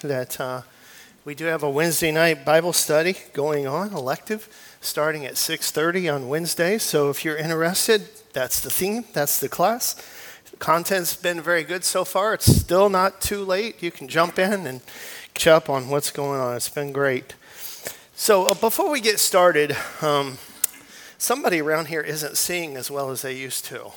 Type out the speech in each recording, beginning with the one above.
that uh, we do have a Wednesday night Bible study going on, elective, starting at 6:30 on Wednesday. So if you're interested, that's the theme, that's the class. The content's been very good so far. It's still not too late. You can jump in and catch up on what's going on. It's been great. So uh, before we get started, um, somebody around here isn't seeing as well as they used to.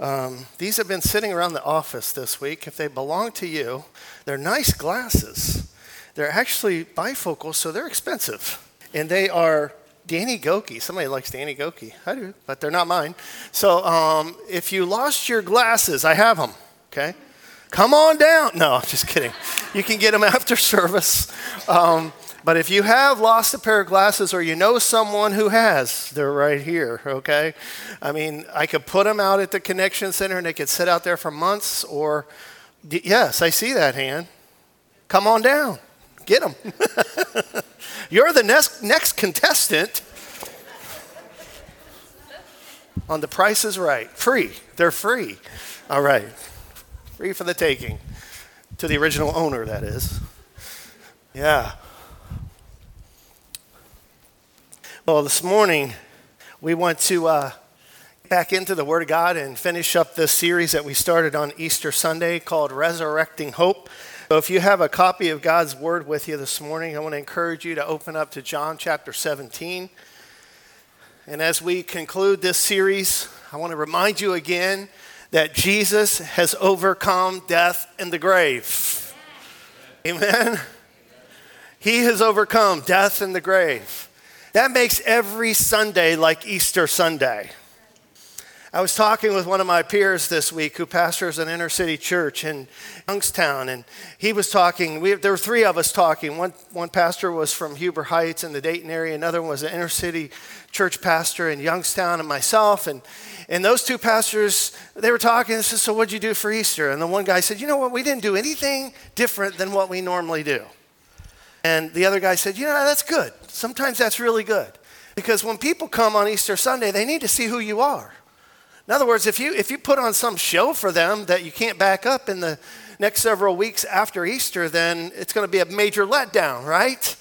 Um, these have been sitting around the office this week. If they belong to you, they're nice glasses. They're actually bifocals, so they're expensive. And they are Danny Goki. Somebody likes Danny Goki. I do, but they're not mine. So um, if you lost your glasses, I have them, okay? Come on down. No, I'm just kidding. You can get them after service. Um, but if you have lost a pair of glasses or you know someone who has, they're right here, okay? I mean, I could put them out at the Connection Center and they could sit out there for months, or, yes, I see that hand. Come on down, get them. You're the next, next contestant on The Price is Right. Free. They're free. All right. Free for the taking. To the original owner, that is. Yeah. Well, this morning we want to uh, back into the Word of God and finish up this series that we started on Easter Sunday called Resurrecting Hope. So, if you have a copy of God's Word with you this morning, I want to encourage you to open up to John chapter 17. And as we conclude this series, I want to remind you again that Jesus has overcome death and the grave. Amen. He has overcome death and the grave. That makes every Sunday like Easter Sunday. I was talking with one of my peers this week who pastors an inner city church in Youngstown, and he was talking. We, there were three of us talking. One, one pastor was from Huber Heights in the Dayton area, another one was an inner city church pastor in Youngstown, and myself. And, and those two pastors, they were talking. They said, So, what'd you do for Easter? And the one guy said, You know what? We didn't do anything different than what we normally do. And the other guy said, You know, that's good. Sometimes that's really good. Because when people come on Easter Sunday, they need to see who you are. In other words, if you, if you put on some show for them that you can't back up in the next several weeks after Easter, then it's going to be a major letdown, right?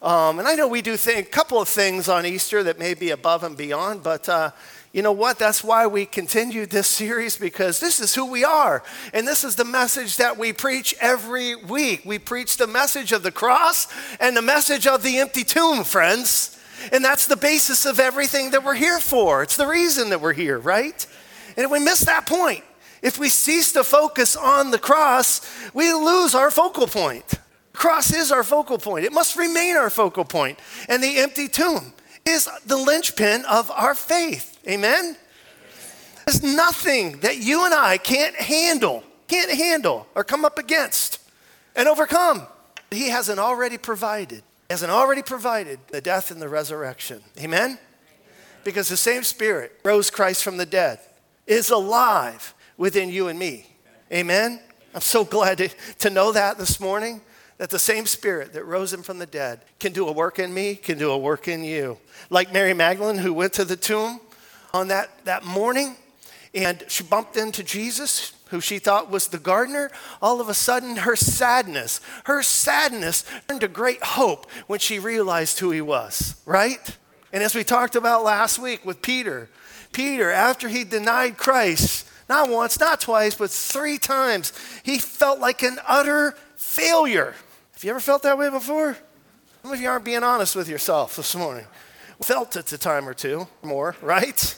Um, and I know we do a couple of things on Easter that may be above and beyond, but uh, you know what? That's why we continued this series because this is who we are. And this is the message that we preach every week. We preach the message of the cross and the message of the empty tomb, friends. And that's the basis of everything that we're here for. It's the reason that we're here, right? And if we miss that point, if we cease to focus on the cross, we lose our focal point. The cross is our focal point. It must remain our focal point. And the empty tomb is the linchpin of our faith. Amen? There's nothing that you and I can't handle, can't handle, or come up against and overcome. He hasn't already provided, hasn't already provided the death and the resurrection. Amen? Because the same Spirit rose Christ from the dead, is alive within you and me. Amen? I'm so glad to, to know that this morning that the same spirit that rose him from the dead can do a work in me, can do a work in you. Like Mary Magdalene, who went to the tomb on that, that morning and she bumped into Jesus, who she thought was the gardener. All of a sudden, her sadness, her sadness turned to great hope when she realized who he was, right? And as we talked about last week with Peter, Peter, after he denied Christ, not once, not twice, but three times, he felt like an utter failure. Have you ever felt that way before? Some of you aren't being honest with yourself this morning. Felt it a time or two more, right?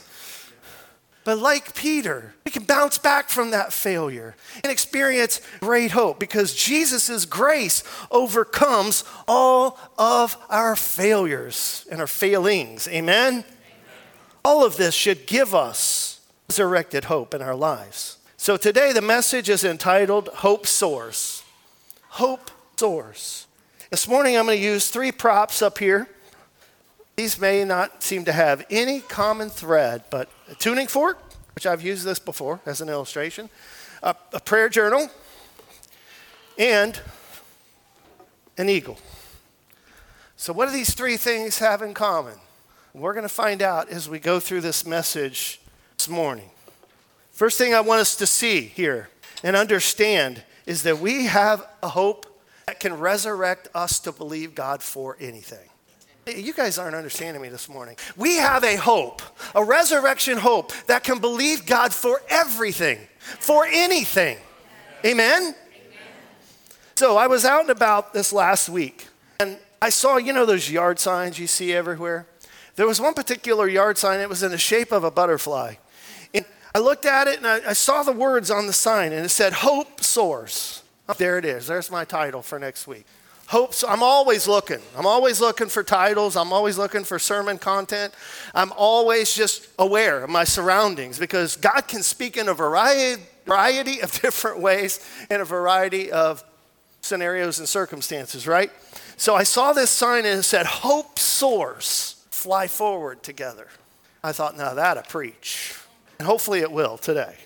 But like Peter, we can bounce back from that failure and experience great hope because Jesus' grace overcomes all of our failures and our failings. Amen? Amen? All of this should give us resurrected hope in our lives. So today the message is entitled Hope Soars. Hope Soars. This morning I'm going to use three props up here. These may not seem to have any common thread, but a tuning fork, which I've used this before as an illustration, a, a prayer journal, and an eagle. So, what do these three things have in common? We're going to find out as we go through this message this morning. First thing I want us to see here and understand is that we have a hope that can resurrect us to believe God for anything. You guys aren't understanding me this morning. We have a hope, a resurrection hope that can believe God for everything, for anything. Amen? Amen? So I was out and about this last week and I saw, you know, those yard signs you see everywhere? There was one particular yard sign, it was in the shape of a butterfly. And I looked at it and I, I saw the words on the sign and it said, Hope Soars. There it is. There's my title for next week. Hope, I'm always looking. I'm always looking for titles. I'm always looking for sermon content. I'm always just aware of my surroundings because God can speak in a variety, variety of different ways in a variety of scenarios and circumstances, right? So I saw this sign and it said, Hope soars, fly forward together. I thought, now that I preach. And hopefully it will today.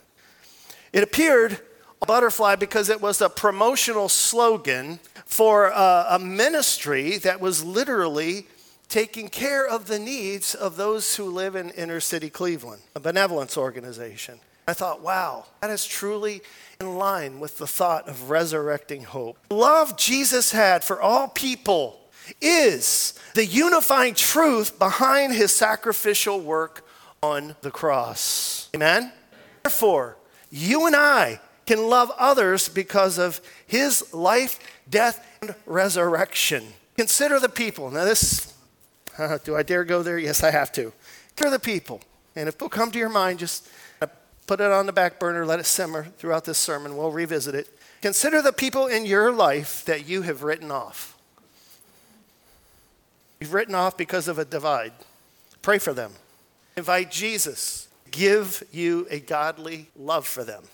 It appeared a butterfly because it was a promotional slogan for a, a ministry that was literally taking care of the needs of those who live in inner city Cleveland, a benevolence organization. I thought, wow, that is truly in line with the thought of resurrecting hope. Love Jesus had for all people is the unifying truth behind his sacrificial work on the cross. Amen? Therefore, you and I can love others because of his life, death, and resurrection. Consider the people. Now, this, uh, do I dare go there? Yes, I have to. Consider the people. And if they'll come to your mind, just put it on the back burner, let it simmer throughout this sermon. We'll revisit it. Consider the people in your life that you have written off. You've written off because of a divide. Pray for them. Invite Jesus. Give you a godly love for them.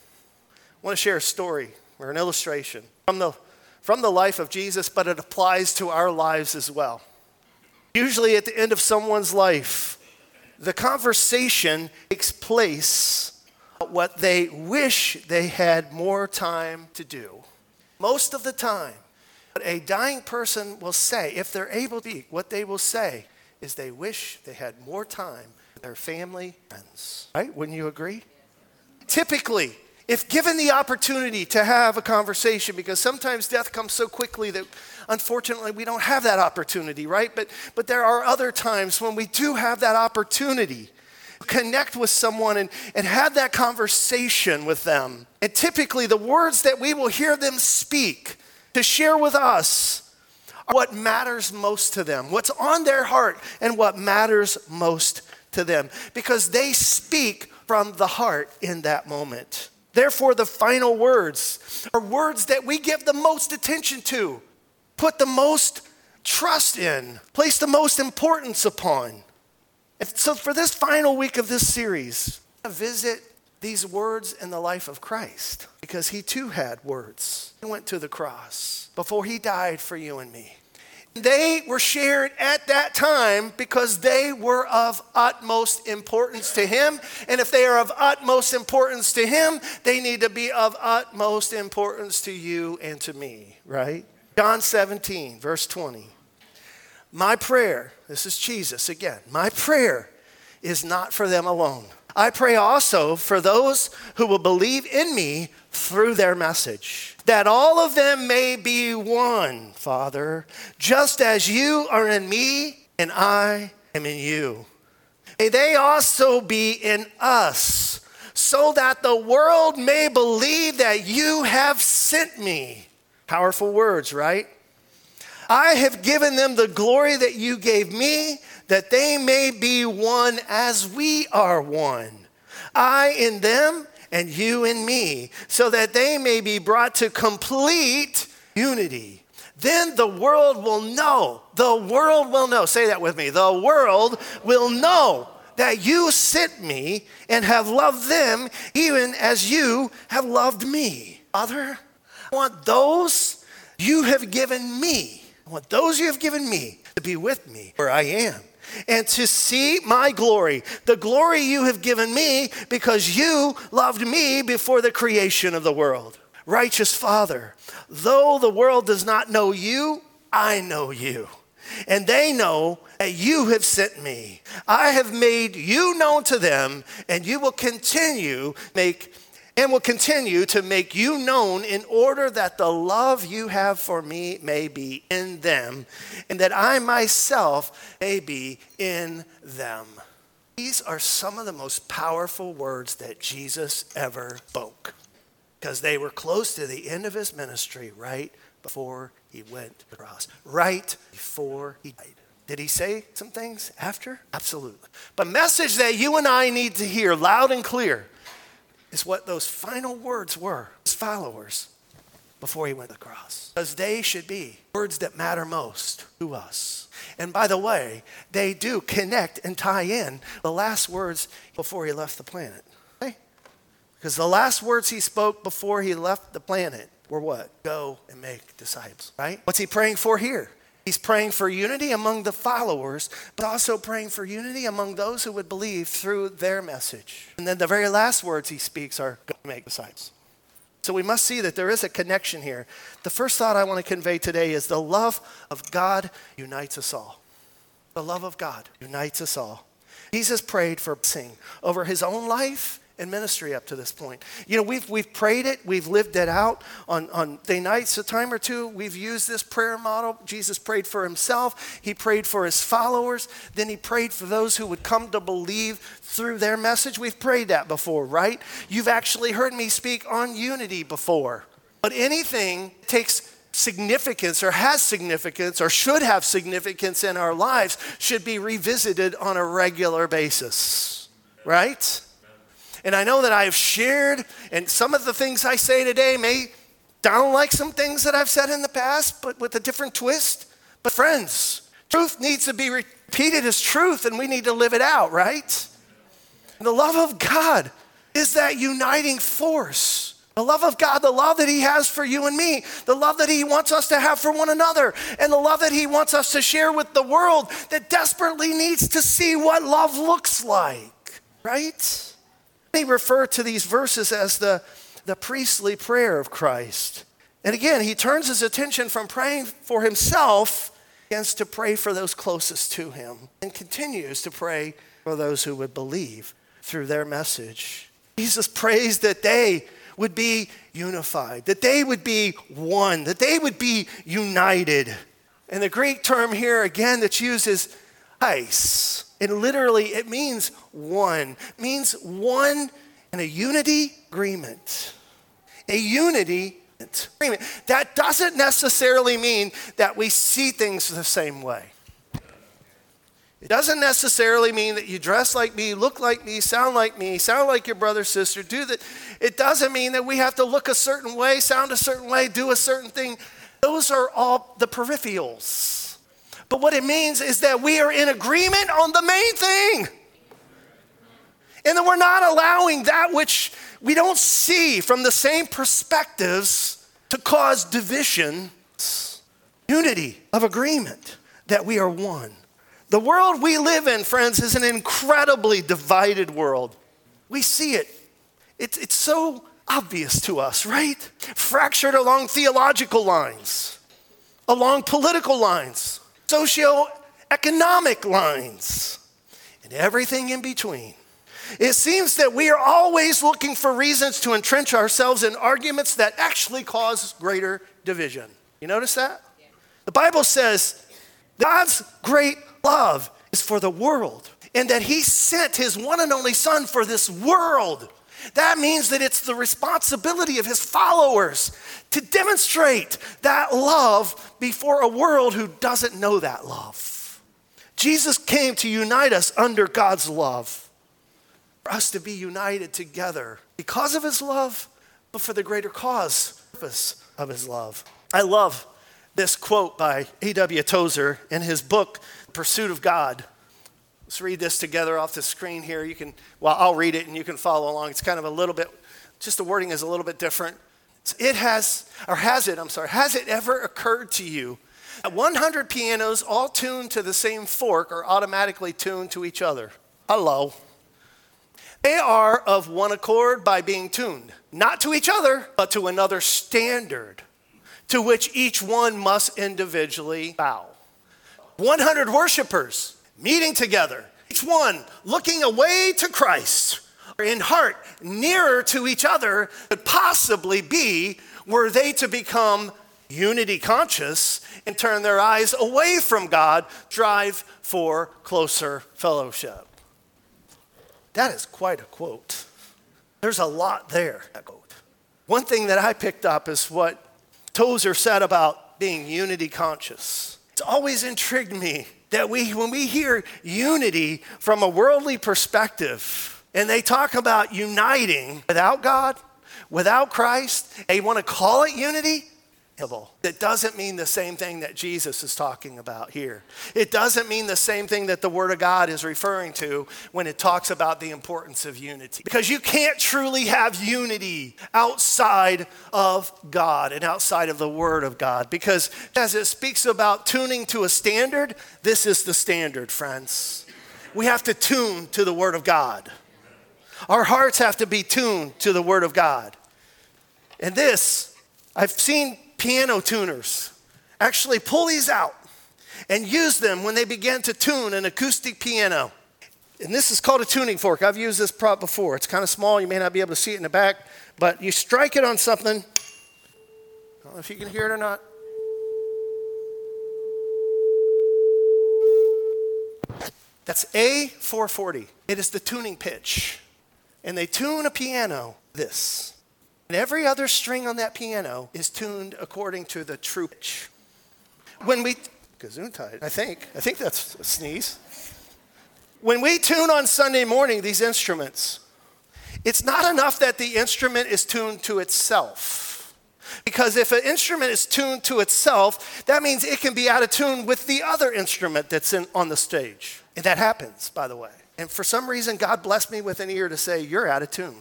Want to share a story or an illustration from the, from the life of Jesus, but it applies to our lives as well. Usually, at the end of someone's life, the conversation takes place what they wish they had more time to do. Most of the time, what a dying person will say, if they're able to speak, what they will say is they wish they had more time with their family, friends. Right? Wouldn't you agree? Typically, if given the opportunity to have a conversation, because sometimes death comes so quickly that unfortunately we don't have that opportunity, right? But, but there are other times when we do have that opportunity to connect with someone and, and have that conversation with them. And typically, the words that we will hear them speak to share with us are what matters most to them, what's on their heart, and what matters most to them, because they speak from the heart in that moment. Therefore, the final words are words that we give the most attention to, put the most trust in, place the most importance upon. And so, for this final week of this series, visit these words in the life of Christ because he too had words. He went to the cross before he died for you and me. They were shared at that time because they were of utmost importance to him. And if they are of utmost importance to him, they need to be of utmost importance to you and to me, right? John 17, verse 20. My prayer, this is Jesus again, my prayer is not for them alone. I pray also for those who will believe in me through their message, that all of them may be one, Father, just as you are in me and I am in you. May they also be in us, so that the world may believe that you have sent me. Powerful words, right? I have given them the glory that you gave me, that they may be one as we are one. I in them and you in me, so that they may be brought to complete unity. Then the world will know, the world will know, say that with me, the world will know that you sent me and have loved them even as you have loved me. Father, I want those you have given me I want those you have given me to be with me where I am and to see my glory, the glory you have given me because you loved me before the creation of the world. Righteous Father, though the world does not know you, I know you. And they know that you have sent me. I have made you known to them, and you will continue make and will continue to make you known in order that the love you have for me may be in them and that I myself may be in them. These are some of the most powerful words that Jesus ever spoke because they were close to the end of his ministry right before he went to the cross, right before he died. Did he say some things after? Absolutely. But message that you and I need to hear loud and clear is what those final words were, his followers, before he went to the cross. Because they should be words that matter most to us. And by the way, they do connect and tie in the last words before he left the planet. Okay? Because the last words he spoke before he left the planet were what? Go and make disciples, right? What's he praying for here? He's praying for unity among the followers, but also praying for unity among those who would believe through their message. And then the very last words he speaks are go make disciples. So we must see that there is a connection here. The first thought I want to convey today is the love of God unites us all. The love of God unites us all. Jesus prayed for sing over his own life in ministry up to this point. You know, we've, we've prayed it, we've lived it out on, on day nights, a time or two. We've used this prayer model. Jesus prayed for himself, he prayed for his followers, then he prayed for those who would come to believe through their message. We've prayed that before, right? You've actually heard me speak on unity before. But anything takes significance or has significance or should have significance in our lives should be revisited on a regular basis, right? And I know that I have shared, and some of the things I say today may sound like some things that I've said in the past, but with a different twist. But, friends, truth needs to be repeated as truth, and we need to live it out, right? And the love of God is that uniting force. The love of God, the love that He has for you and me, the love that He wants us to have for one another, and the love that He wants us to share with the world that desperately needs to see what love looks like, right? They refer to these verses as the, the priestly prayer of Christ. And again, he turns his attention from praying for himself begins to pray for those closest to him and continues to pray for those who would believe through their message. Jesus prays that they would be unified, that they would be one, that they would be united. And the Greek term here again that's used is ice. And literally, it means one, it means one in a unity agreement. A unity agreement. That doesn't necessarily mean that we see things the same way. It doesn't necessarily mean that you dress like me, look like me, sound like me, sound like your brother, sister, do that. It doesn't mean that we have to look a certain way, sound a certain way, do a certain thing. Those are all the peripherals. But what it means is that we are in agreement on the main thing. And that we're not allowing that which we don't see from the same perspectives to cause division, unity of agreement, that we are one. The world we live in, friends, is an incredibly divided world. We see it. It's, it's so obvious to us, right? Fractured along theological lines, along political lines, socioeconomic lines, and everything in between. It seems that we are always looking for reasons to entrench ourselves in arguments that actually cause greater division. You notice that? Yeah. The Bible says God's great love is for the world and that He sent His one and only Son for this world. That means that it's the responsibility of his followers to demonstrate that love before a world who doesn't know that love. Jesus came to unite us under God's love, for us to be united together because of his love, but for the greater cause purpose of his love. I love this quote by A.W. Tozer in his book, Pursuit of God. Let's read this together off the screen here. You can, well, I'll read it and you can follow along. It's kind of a little bit, just the wording is a little bit different. It has, or has it, I'm sorry, has it ever occurred to you that 100 pianos all tuned to the same fork are automatically tuned to each other? Hello. They are of one accord by being tuned, not to each other, but to another standard to which each one must individually bow. 100 worshipers meeting together, each one looking away to Christ, in heart nearer to each other could possibly be were they to become unity conscious and turn their eyes away from God, drive for closer fellowship. That is quite a quote. There's a lot there. One thing that I picked up is what Tozer said about being unity conscious. It's always intrigued me that we, when we hear unity from a worldly perspective, and they talk about uniting without God, without Christ, they want to call it unity, that doesn't mean the same thing that Jesus is talking about here. It doesn't mean the same thing that the Word of God is referring to when it talks about the importance of unity. Because you can't truly have unity outside of God and outside of the Word of God. Because as it speaks about tuning to a standard, this is the standard, friends. We have to tune to the Word of God. Our hearts have to be tuned to the Word of God. And this, I've seen piano tuners actually pull these out and use them when they begin to tune an acoustic piano. And this is called a tuning fork. I've used this prop before. It's kind of small. You may not be able to see it in the back, but you strike it on something. I don't know if you can hear it or not. That's A440. It is the tuning pitch. And they tune a piano this. And every other string on that piano is tuned according to the true pitch. When we, gesundheit, I think, I think that's a sneeze. When we tune on Sunday morning these instruments, it's not enough that the instrument is tuned to itself. Because if an instrument is tuned to itself, that means it can be out of tune with the other instrument that's in, on the stage. And that happens, by the way. And for some reason, God blessed me with an ear to say, You're out of tune.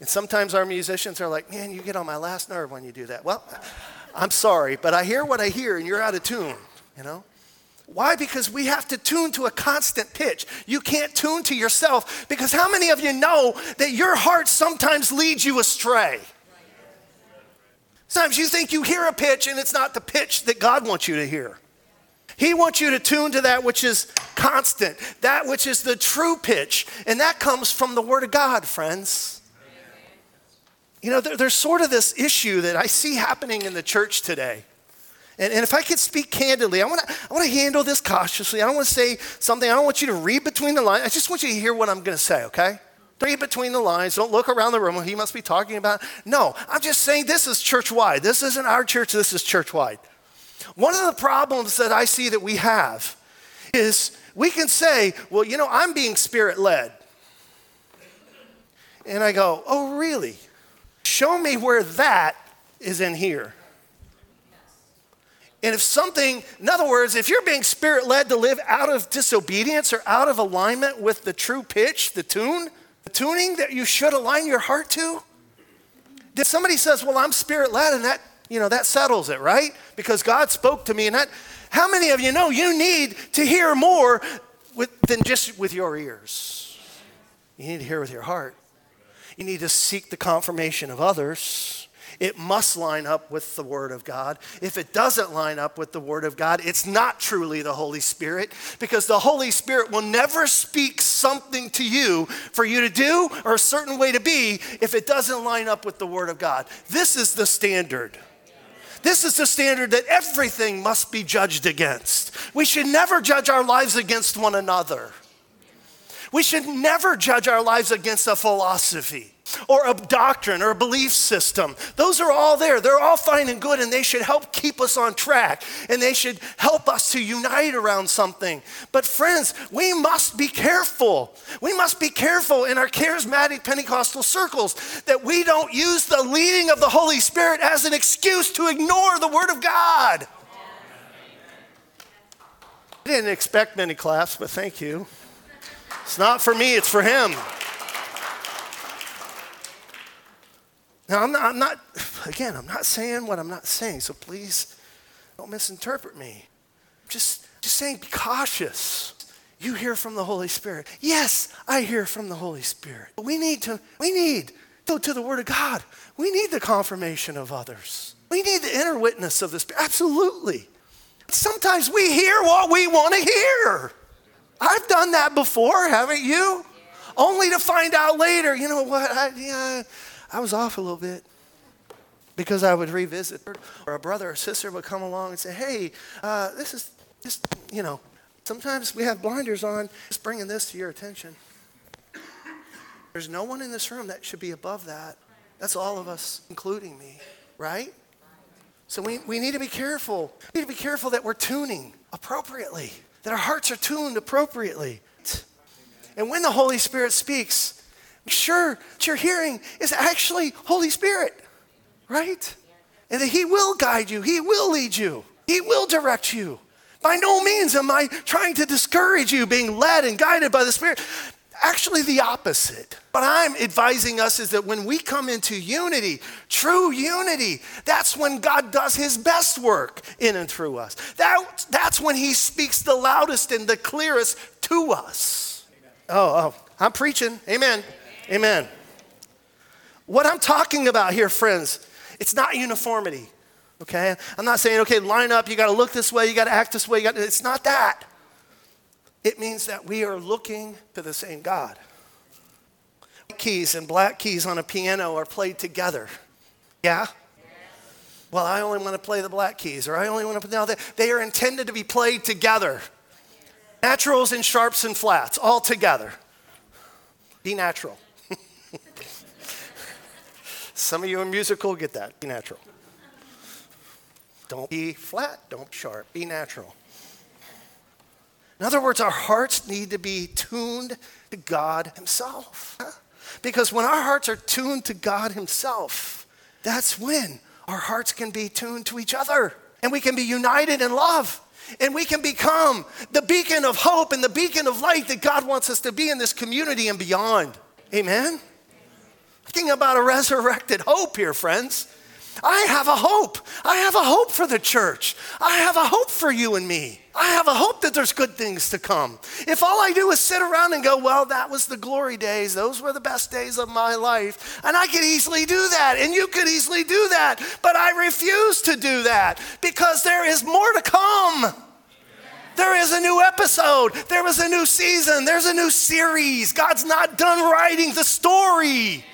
And sometimes our musicians are like, man, you get on my last nerve when you do that. Well, I'm sorry, but I hear what I hear and you're out of tune, you know? Why? Because we have to tune to a constant pitch. You can't tune to yourself because how many of you know that your heart sometimes leads you astray? Sometimes you think you hear a pitch and it's not the pitch that God wants you to hear. He wants you to tune to that which is constant, that which is the true pitch, and that comes from the Word of God, friends. You know, there, there's sort of this issue that I see happening in the church today. And, and if I could speak candidly, I want to I wanna handle this cautiously. I don't want to say something, I don't want you to read between the lines. I just want you to hear what I'm going to say, okay? Read between the lines. Don't look around the room. He must be talking about. No, I'm just saying this is church wide. This isn't our church, this is church wide. One of the problems that I see that we have is we can say, well, you know, I'm being spirit led. And I go, oh, really? Show me where that is in here. And if something, in other words, if you're being spirit led to live out of disobedience or out of alignment with the true pitch, the tune, the tuning that you should align your heart to, then somebody says, Well, I'm spirit led, and that, you know, that settles it, right? Because God spoke to me, and that, how many of you know you need to hear more with, than just with your ears? You need to hear with your heart. You need to seek the confirmation of others. It must line up with the Word of God. If it doesn't line up with the Word of God, it's not truly the Holy Spirit because the Holy Spirit will never speak something to you for you to do or a certain way to be if it doesn't line up with the Word of God. This is the standard. This is the standard that everything must be judged against. We should never judge our lives against one another. We should never judge our lives against a philosophy or a doctrine or a belief system. Those are all there. They're all fine and good, and they should help keep us on track and they should help us to unite around something. But, friends, we must be careful. We must be careful in our charismatic Pentecostal circles that we don't use the leading of the Holy Spirit as an excuse to ignore the Word of God. I didn't expect many claps, but thank you. It's not for me, it's for him. Now, I'm not, I'm not, again, I'm not saying what I'm not saying, so please don't misinterpret me. Just, just saying, be cautious. You hear from the Holy Spirit. Yes, I hear from the Holy Spirit. But we need to, we need to, to the Word of God. We need the confirmation of others. We need the inner witness of the Spirit. Absolutely. Sometimes we hear what we want to hear. I've done that before, haven't you? only to find out later, you know what, I, yeah, I was off a little bit. Because I would revisit, or a brother or sister would come along and say, hey, uh, this is just, you know, sometimes we have blinders on, just bringing this to your attention. There's no one in this room that should be above that. That's all of us, including me, right? So we, we need to be careful. We need to be careful that we're tuning appropriately, that our hearts are tuned appropriately. And when the Holy Spirit speaks, make sure that you're hearing is actually Holy Spirit, right? And that He will guide you, He will lead you, He will direct you. By no means am I trying to discourage you being led and guided by the Spirit actually the opposite. What I'm advising us is that when we come into unity, true unity, that's when God does his best work in and through us. That, that's when he speaks the loudest and the clearest to us. Oh, oh, I'm preaching. Amen. Amen. What I'm talking about here, friends, it's not uniformity. Okay? I'm not saying, okay, line up, you got to look this way, you got to act this way, you got it's not that. It means that we are looking to the same God. Keys and black keys on a piano are played together. Yeah? Well, I only want to play the black keys, or I only want to play. No, they, they are intended to be played together. Naturals and sharps and flats, all together. Be natural. Some of you in musical get that. Be natural. Don't be flat, don't sharp, be natural. In other words, our hearts need to be tuned to God Himself. Because when our hearts are tuned to God Himself, that's when our hearts can be tuned to each other and we can be united in love and we can become the beacon of hope and the beacon of light that God wants us to be in this community and beyond. Amen? Thinking about a resurrected hope here, friends. I have a hope. I have a hope for the church. I have a hope for you and me. I have a hope that there's good things to come. If all I do is sit around and go, well, that was the glory days, those were the best days of my life, and I could easily do that, and you could easily do that, but I refuse to do that because there is more to come. There is a new episode. There is a new season. There's a new series. God's not done writing the story.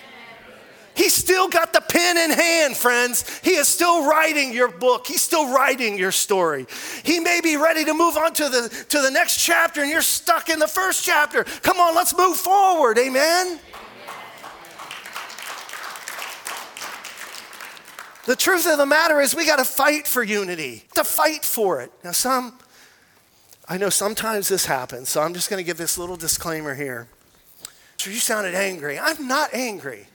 He's still got the pen in hand, friends. He is still writing your book. He's still writing your story. He may be ready to move on to the, to the next chapter and you're stuck in the first chapter. Come on, let's move forward. Amen. The truth of the matter is, we got to fight for unity, to fight for it. Now, some, I know sometimes this happens, so I'm just going to give this little disclaimer here. So, you sounded angry. I'm not angry.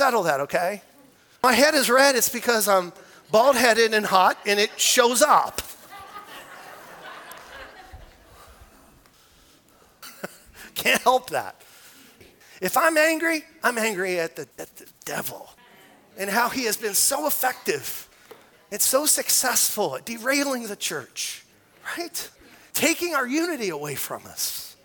Settle that, okay? My head is red, it's because I'm bald headed and hot and it shows up. Can't help that. If I'm angry, I'm angry at the, at the devil and how he has been so effective and so successful at derailing the church, right? Taking our unity away from us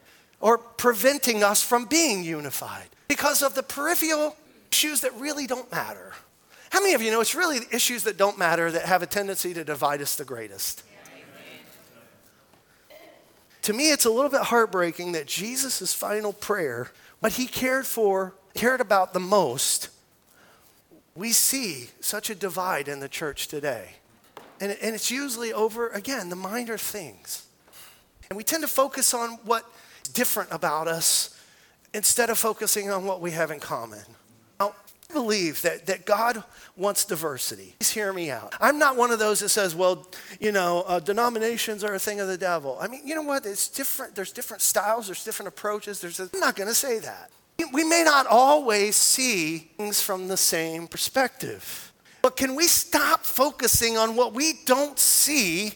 or preventing us from being unified because of the peripheral issues that really don't matter. How many of you know it's really the issues that don't matter that have a tendency to divide us the greatest? To me, it's a little bit heartbreaking that Jesus' final prayer, what he cared for, cared about the most, we see such a divide in the church today. And, and it's usually over, again, the minor things. And we tend to focus on what's different about us instead of focusing on what we have in common believe that, that God wants diversity. Please hear me out. I'm not one of those that says, well, you know, uh, denominations are a thing of the devil. I mean, you know what? It's different. There's different styles, there's different approaches. There's a, I'm not going to say that. We may not always see things from the same perspective, but can we stop focusing on what we don't see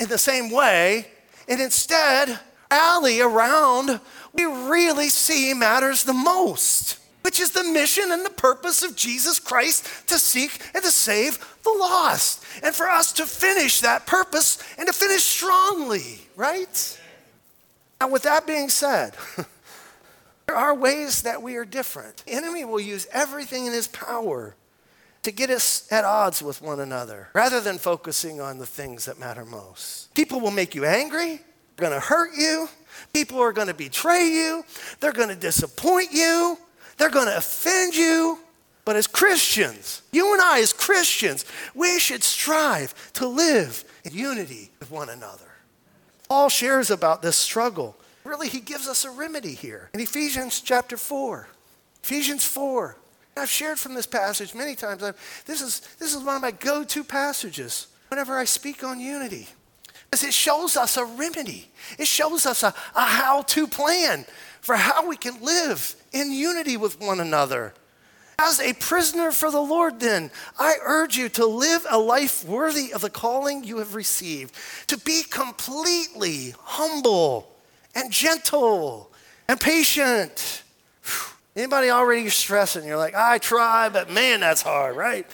in the same way and instead rally around we really see matters the most? Which is the mission and the purpose of Jesus Christ to seek and to save the lost. And for us to finish that purpose and to finish strongly, right? Now, with that being said, there are ways that we are different. The enemy will use everything in his power to get us at odds with one another rather than focusing on the things that matter most. People will make you angry, they're going to hurt you. People are going to betray you. They're going to disappoint you. They're going to offend you. But as Christians, you and I, as Christians, we should strive to live in unity with one another. Paul shares about this struggle. Really, he gives us a remedy here in Ephesians chapter 4. Ephesians 4. I've shared from this passage many times. this, is, this is one of my go to passages whenever I speak on unity. Because it shows us a remedy, it shows us a, a how to plan for how we can live in unity with one another. As a prisoner for the Lord, then, I urge you to live a life worthy of the calling you have received, to be completely humble and gentle and patient. Anybody already stressing? You're like, I try, but man, that's hard, right?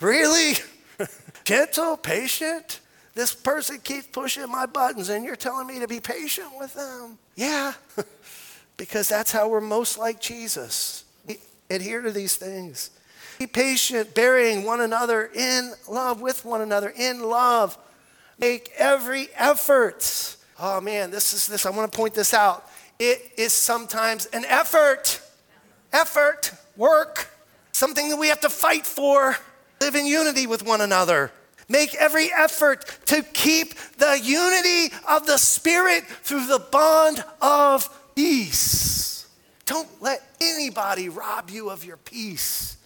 Really? gentle, patient? This person keeps pushing my buttons, and you're telling me to be patient with them? Yeah, because that's how we're most like Jesus We adhere to these things. Be patient, burying one another in love, with one another in love. Make every effort. Oh man, this is this. I want to point this out. It is sometimes an effort, effort, work, something that we have to fight for. Live in unity with one another. Make every effort to keep the unity of the Spirit through the bond of peace. Don't let anybody rob you of your peace.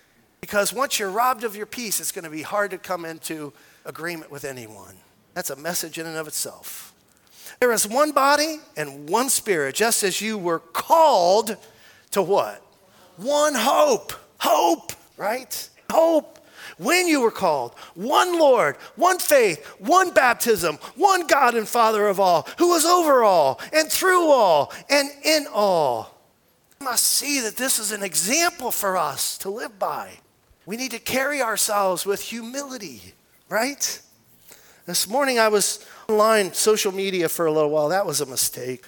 Because once you're robbed of your peace, it's going to be hard to come into agreement with anyone. That's a message in and of itself. There is one body and one spirit, just as you were called to what? One hope. Hope, right? Hope. When you were called, one Lord, one faith, one baptism, one God and Father of all, who is over all and through all and in all. Must see that this is an example for us to live by. We need to carry ourselves with humility, right? This morning I was online, social media for a little while. That was a mistake.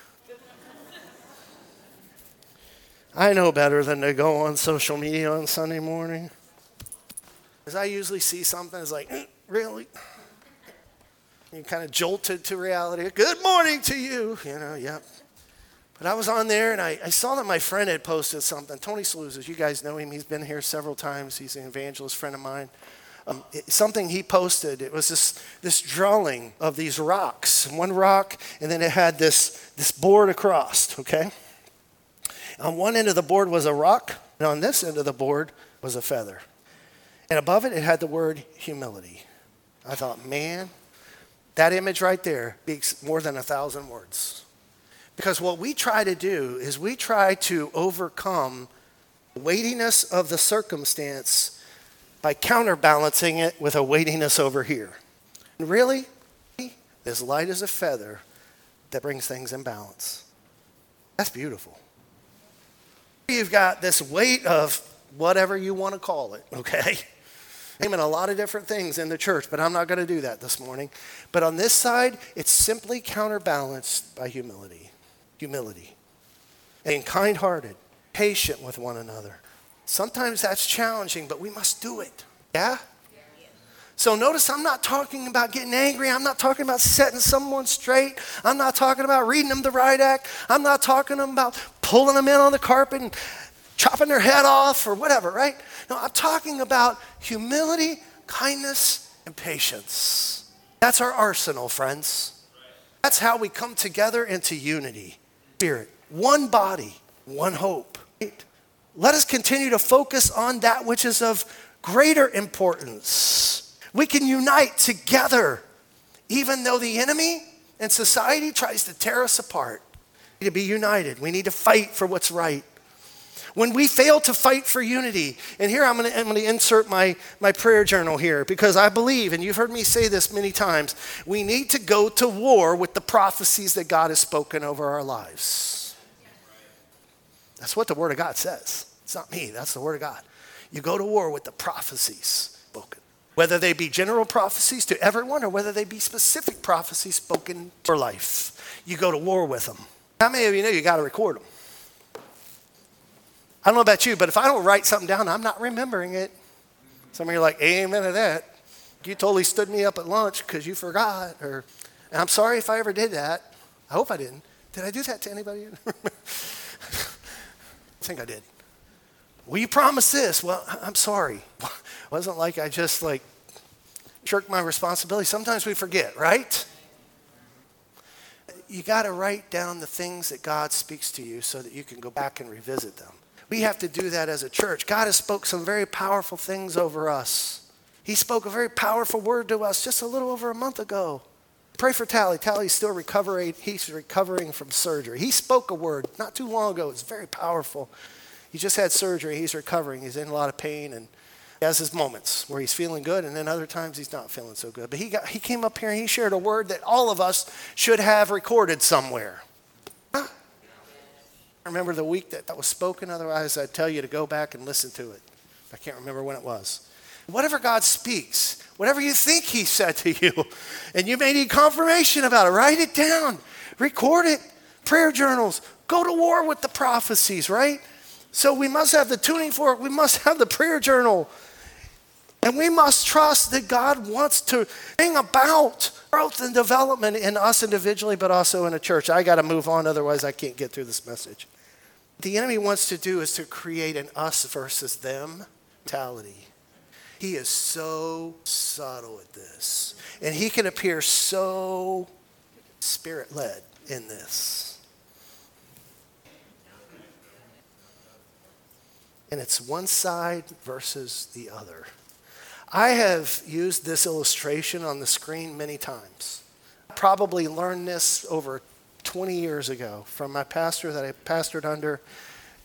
I know better than to go on social media on Sunday morning. Because I usually see something that's like, mm, really? You kind of jolted to reality. Good morning to you. You know, yep. But I was on there and I, I saw that my friend had posted something. Tony Saluzas, you guys know him. He's been here several times. He's an evangelist friend of mine. Um, it, something he posted, it was this, this drawing of these rocks. One rock, and then it had this, this board across, okay? On one end of the board was a rock, and on this end of the board was a feather. And above it, it had the word humility. I thought, man, that image right there speaks more than a thousand words. Because what we try to do is we try to overcome the weightiness of the circumstance by counterbalancing it with a weightiness over here. And really, as light as a feather that brings things in balance. That's beautiful. You've got this weight of whatever you want to call it, okay? Naming a lot of different things in the church, but I'm not going to do that this morning. But on this side, it's simply counterbalanced by humility humility, being kind hearted, patient with one another. Sometimes that's challenging, but we must do it. Yeah? So notice I'm not talking about getting angry. I'm not talking about setting someone straight. I'm not talking about reading them the right act. I'm not talking about pulling them in on the carpet and chopping their head off or whatever, right? No, I'm talking about humility, kindness, and patience. That's our arsenal, friends. That's how we come together into unity. Spirit, one body, one hope. Let us continue to focus on that which is of greater importance. We can unite together, even though the enemy and society tries to tear us apart. We need to be united. We need to fight for what's right. When we fail to fight for unity, and here I'm going, to, insert my, my prayer journal here because I believe, and you've heard me say this many times, we need to go to war with the prophecies that God has spoken over our lives. That's what the Word of God says. It's not me, that's the Word of God. You go to war with the prophecies spoken, whether they be general prophecies to everyone or whether they be specific prophecies spoken for life. You go to war with them. How many of you know you got to record them? I don't know about you, but if I don't write something down, I'm not remembering it. Some of you are like, amen to that. You totally stood me up at lunch because you forgot. Or I'm sorry if I ever did that. I hope I didn't. Did I do that to anybody? I think I did. Will you promise this? Well, I'm sorry. It wasn't like I just like shirked my responsibility. Sometimes we forget, right? You got to write down the things that God speaks to you so that you can go back and revisit them. We have to do that as a church. God has spoke some very powerful things over us. He spoke a very powerful word to us just a little over a month ago. Pray for Tally. Tally's still recovering. He's recovering from surgery. He spoke a word not too long ago. It's very powerful. He just had surgery. He's recovering. He's in a lot of pain and he has his moments where he's feeling good and then other times he's not feeling so good. But he, got, he came up here and he shared a word that all of us should have recorded somewhere. Remember the week that that was spoken. Otherwise, I'd tell you to go back and listen to it. I can't remember when it was. Whatever God speaks, whatever you think He said to you, and you may need confirmation about it, write it down, record it, prayer journals, go to war with the prophecies, right? So we must have the tuning fork, we must have the prayer journal. And we must trust that God wants to bring about growth and development in us individually, but also in a church. I got to move on, otherwise, I can't get through this message. What the enemy wants to do is to create an us versus them mentality. He is so subtle at this. And he can appear so spirit led in this. And it's one side versus the other. I have used this illustration on the screen many times. I probably learned this over 20 years ago from my pastor that I pastored under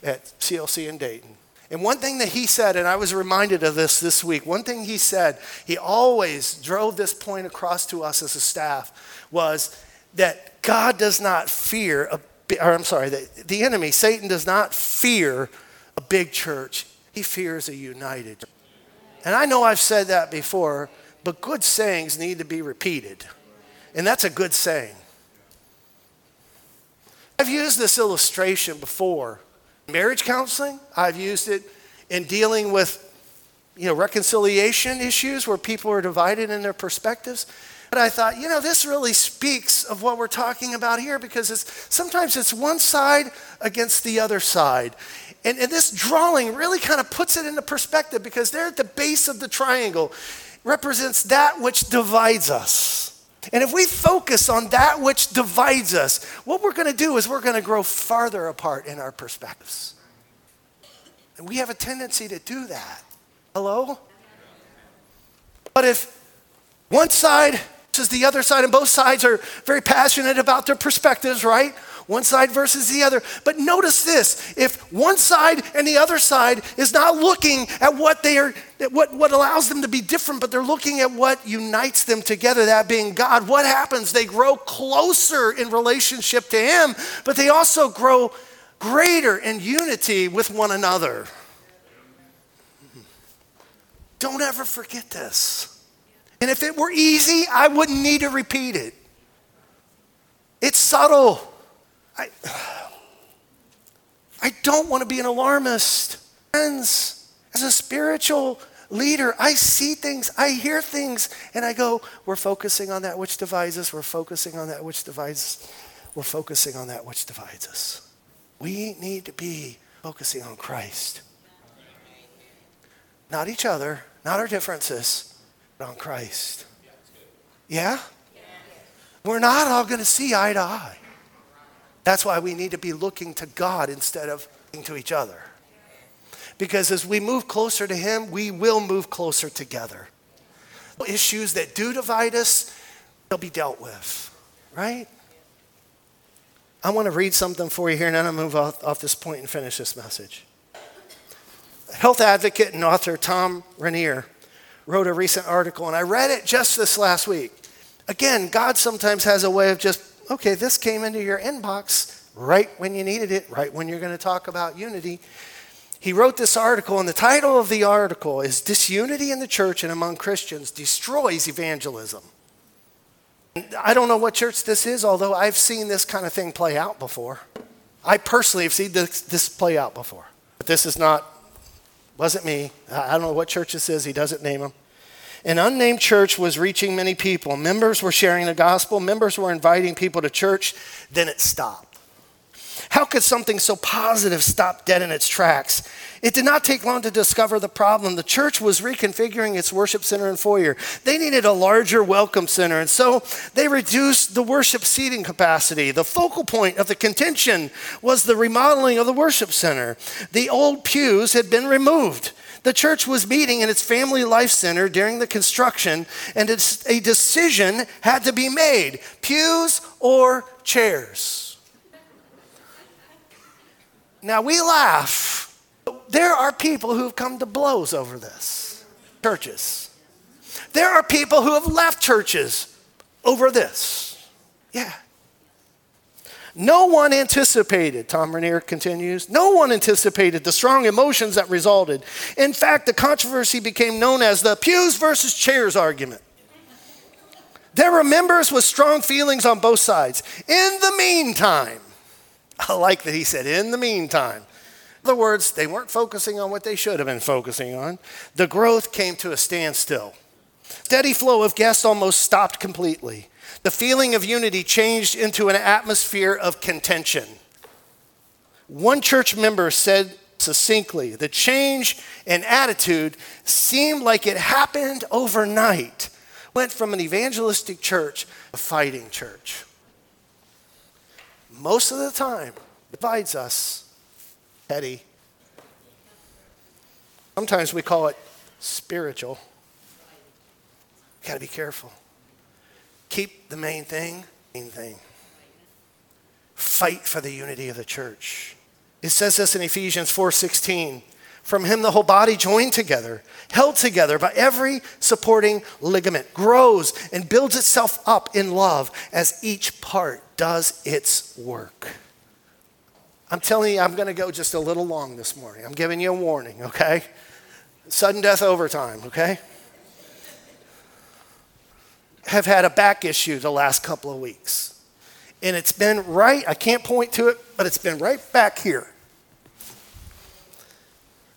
at CLC in Dayton. And one thing that he said, and I was reminded of this this week, one thing he said, he always drove this point across to us as a staff, was that God does not fear, a, or I'm sorry, that the enemy, Satan, does not fear a big church. He fears a united. And I know I've said that before, but good sayings need to be repeated. And that's a good saying. I've used this illustration before marriage counseling. I've used it in dealing with you know, reconciliation issues where people are divided in their perspectives. But I thought, you know, this really speaks of what we're talking about here because it's, sometimes it's one side against the other side. And, and this drawing really kind of puts it into perspective because there at the base of the triangle represents that which divides us. And if we focus on that which divides us, what we're going to do is we're going to grow farther apart in our perspectives. And we have a tendency to do that. Hello? But if one side is the other side, and both sides are very passionate about their perspectives, right? One side versus the other. But notice this if one side and the other side is not looking at what they are, what, what allows them to be different, but they're looking at what unites them together, that being God, what happens? They grow closer in relationship to Him, but they also grow greater in unity with one another. Don't ever forget this. And if it were easy, I wouldn't need to repeat it. It's subtle. I, I don't want to be an alarmist. Friends, as a spiritual leader, I see things, I hear things, and I go, we're focusing on that which divides us, we're focusing on that which divides us, we're focusing on that which divides us. We need to be focusing on Christ. Not each other, not our differences, but on Christ. Yeah? We're not all going to see eye to eye. That's why we need to be looking to God instead of looking to each other. Because as we move closer to Him, we will move closer together. Issues that do divide us, they'll be dealt with, right? I want to read something for you here, and then I'll move off, off this point and finish this message. Health advocate and author Thom Rainer wrote a recent article, and I read it just this last week. Again, God sometimes has a way of just okay, this came into your inbox right when you needed it, right when you're going to talk about unity. He wrote this article, and the title of the article is Disunity in the Church and Among Christians Destroys Evangelism. I don't know what church this is, although I've seen this kind of thing play out before. I personally have seen this, this play out before. But this is not, wasn't me. I don't know what church this is. He doesn't name them. An unnamed church was reaching many people. Members were sharing the gospel, members were inviting people to church. Then it stopped. How could something so positive stop dead in its tracks? It did not take long to discover the problem. The church was reconfiguring its worship center and foyer. They needed a larger welcome center, and so they reduced the worship seating capacity. The focal point of the contention was the remodeling of the worship center. The old pews had been removed. The church was meeting in its family life center during the construction, and a decision had to be made pews or chairs. Now we laugh there are people who've come to blows over this. Churches. There are people who have left churches over this. Yeah. No one anticipated, Thom Rainer continues, no one anticipated the strong emotions that resulted. In fact, the controversy became known as the pews versus chairs argument. There were members with strong feelings on both sides. In the meantime, I like that he said, in the meantime, In other words, they weren't focusing on what they should have been focusing on. The growth came to a standstill. Steady flow of guests almost stopped completely. The feeling of unity changed into an atmosphere of contention. One church member said succinctly the change in attitude seemed like it happened overnight. Went from an evangelistic church to a fighting church. Most of the time, divides us petty. Sometimes we call it spiritual. Gotta be careful. Keep the main thing, main thing. Fight for the unity of the church. It says this in Ephesians 4:16. From him the whole body joined together, held together by every supporting ligament, grows and builds itself up in love as each part does its work. I'm telling you, I'm going to go just a little long this morning. I'm giving you a warning, okay? Sudden death overtime, okay? Have had a back issue the last couple of weeks. And it's been right, I can't point to it, but it's been right back here.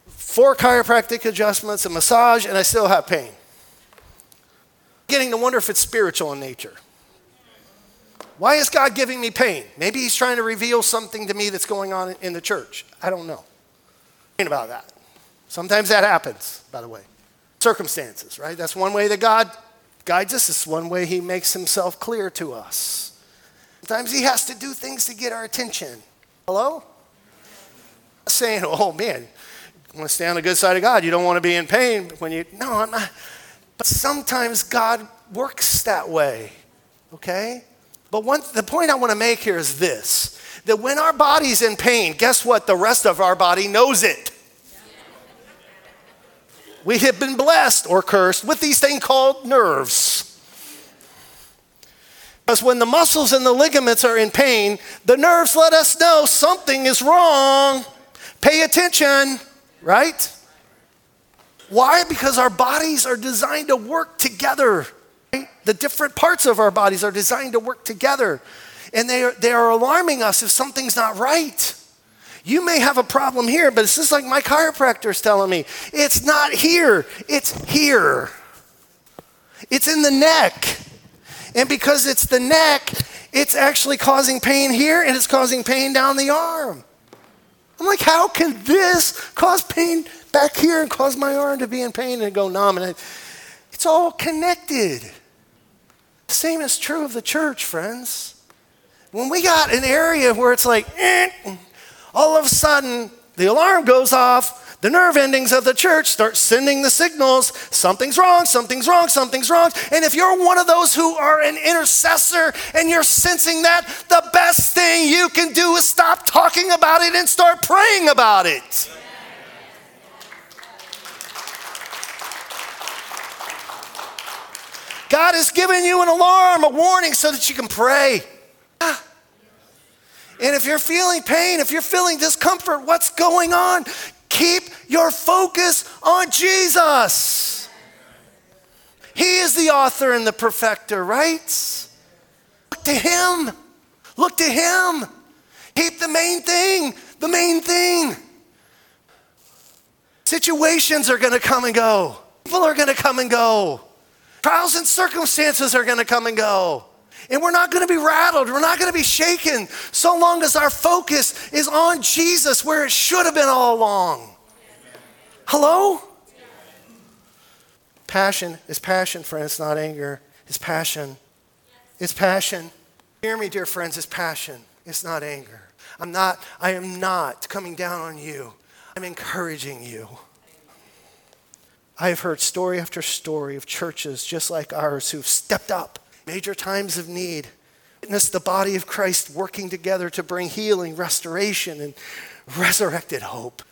Four chiropractic adjustments, a massage, and I still have pain. Getting to wonder if it's spiritual in nature. Why is God giving me pain? Maybe He's trying to reveal something to me that's going on in the church. I don't know. About that. Sometimes that happens, by the way. Circumstances, right? That's one way that God guides us. It's one way He makes Himself clear to us. Sometimes He has to do things to get our attention. Hello? saying, oh man, you want to stay on the good side of God. You don't want to be in pain when you, no, I'm not. But sometimes God works that way, okay? But one, the point I want to make here is this that when our body's in pain, guess what? The rest of our body knows it. We have been blessed or cursed with these things called nerves. Because when the muscles and the ligaments are in pain, the nerves let us know something is wrong. Pay attention, right? Why? Because our bodies are designed to work together. The different parts of our bodies are designed to work together. And they are, they are alarming us if something's not right. You may have a problem here, but it's just like my chiropractor is telling me it's not here, it's here. It's in the neck. And because it's the neck, it's actually causing pain here and it's causing pain down the arm. I'm like, how can this cause pain back here and cause my arm to be in pain and go numb? And it's all connected. The same is true of the church, friends. When we got an area where it's like, eh, all of a sudden the alarm goes off, the nerve endings of the church start sending the signals something's wrong, something's wrong, something's wrong. And if you're one of those who are an intercessor and you're sensing that, the best thing you can do is stop talking about it and start praying about it. God has given you an alarm, a warning, so that you can pray. And if you're feeling pain, if you're feeling discomfort, what's going on? Keep your focus on Jesus. He is the author and the perfecter, right? Look to Him. Look to Him. Keep the main thing, the main thing. Situations are going to come and go, people are going to come and go. Trials and circumstances are going to come and go. And we're not going to be rattled. We're not going to be shaken so long as our focus is on Jesus where it should have been all along. Hello? Passion is passion, friends, not anger. It's passion. It's passion. Hear me, dear friends, it's passion. It's not anger. I'm not, I am not coming down on you. I'm encouraging you. I have heard story after story of churches just like ours who've stepped up major times of need, Witness the body of Christ working together to bring healing, restoration, and resurrected hope.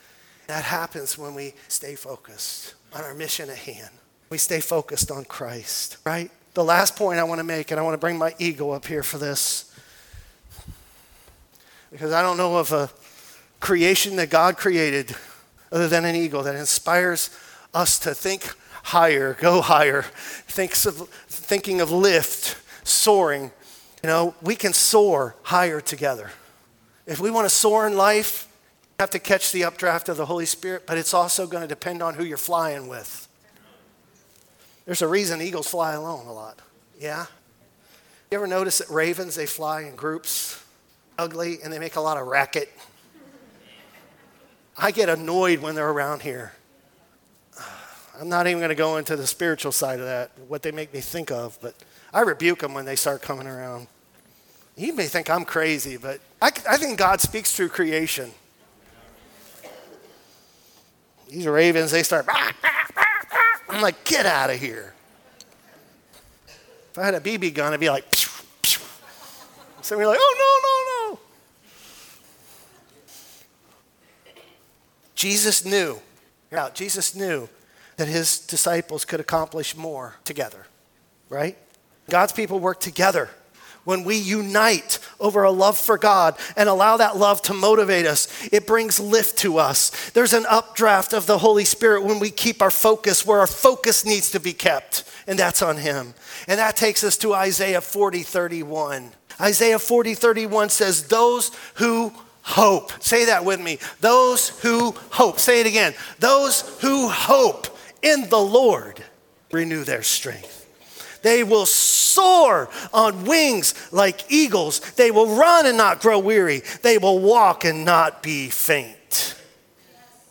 That happens when we stay focused on our mission at hand. We stay focused on Christ, right? The last point I want to make, and I want to bring my ego up here for this, because I don't know of a creation that God created other than an eagle that inspires us to think higher, go higher, thinks of, thinking of lift, soaring. You know, we can soar higher together. If we want to soar in life, you have to catch the updraft of the Holy Spirit, but it's also going to depend on who you're flying with. There's a reason eagles fly alone a lot. Yeah? You ever notice that ravens, they fly in groups, ugly, and they make a lot of racket? I get annoyed when they're around here. I'm not even going to go into the spiritual side of that, what they make me think of, but I rebuke them when they start coming around. You may think I'm crazy, but I, I think God speaks through creation. These ravens, they start. I'm like, get out of here. If I had a BB gun, I'd be like, pew, pew. so we're like, oh, no, no, no. Jesus knew, yeah, Jesus knew that his disciples could accomplish more together, right? God's people work together when we unite over a love for God and allow that love to motivate us, it brings lift to us. There's an updraft of the Holy Spirit when we keep our focus where our focus needs to be kept, and that's on Him. And that takes us to Isaiah 40 31. Isaiah 40 31 says, Those who hope, say that with me, those who hope, say it again, those who hope in the Lord renew their strength. They will soar on wings like eagles. They will run and not grow weary. They will walk and not be faint.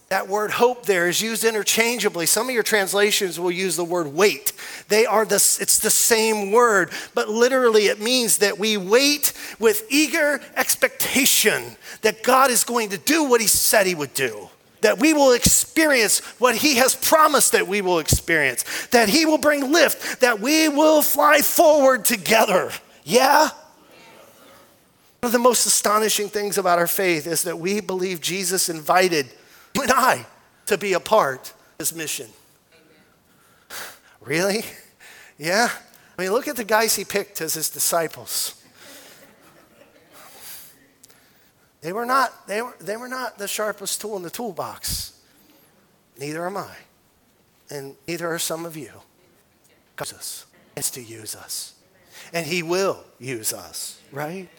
That word hope there is used interchangeably. Some of your translations will use the word wait. They are the, it's the same word, but literally it means that we wait with eager expectation that God is going to do what he said he would do that we will experience what He has promised that we will experience, that He will bring lift, that we will fly forward together. Yeah? One of the most astonishing things about our faith is that we believe Jesus invited you and I to be a part of His mission. Really? Yeah? I mean, look at the guys He picked as His disciples. They were not, they were, they were not the sharpest tool in the toolbox. Neither am I. And neither are some of you. Jesus wants to use us. And he will use us, right?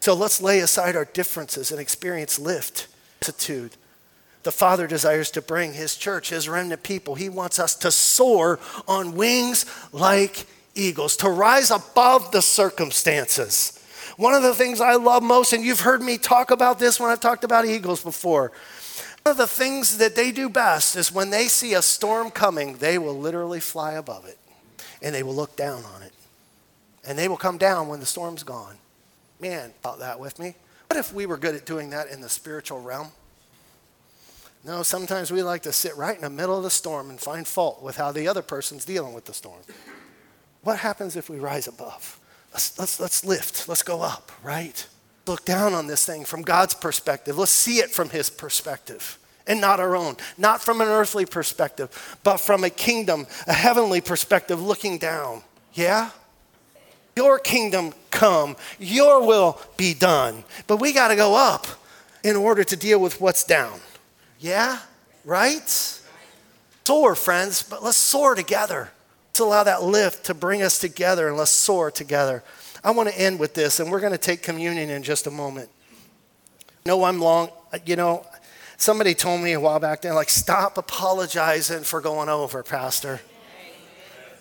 So let's lay aside our differences and experience lift, attitude. The Father desires to bring his church, his remnant people. He wants us to soar on wings like eagles, to rise above the circumstances one of the things I love most, and you've heard me talk about this when I've talked about eagles before, one of the things that they do best is when they see a storm coming, they will literally fly above it and they will look down on it. And they will come down when the storm's gone. Man, thought that with me. What if we were good at doing that in the spiritual realm? No, sometimes we like to sit right in the middle of the storm and find fault with how the other person's dealing with the storm. What happens if we rise above? Let's, let's, let's lift, let's go up, right? Look down on this thing from God's perspective. Let's see it from His perspective and not our own. Not from an earthly perspective, but from a kingdom, a heavenly perspective looking down. Yeah? Your kingdom come, your will be done. But we got to go up in order to deal with what's down. Yeah? Right? Soar, friends, but let's soar together. Let's allow that lift to bring us together and let's soar together. I want to end with this, and we're going to take communion in just a moment. No, I'm long. You know, somebody told me a while back then, like, stop apologizing for going over, Pastor.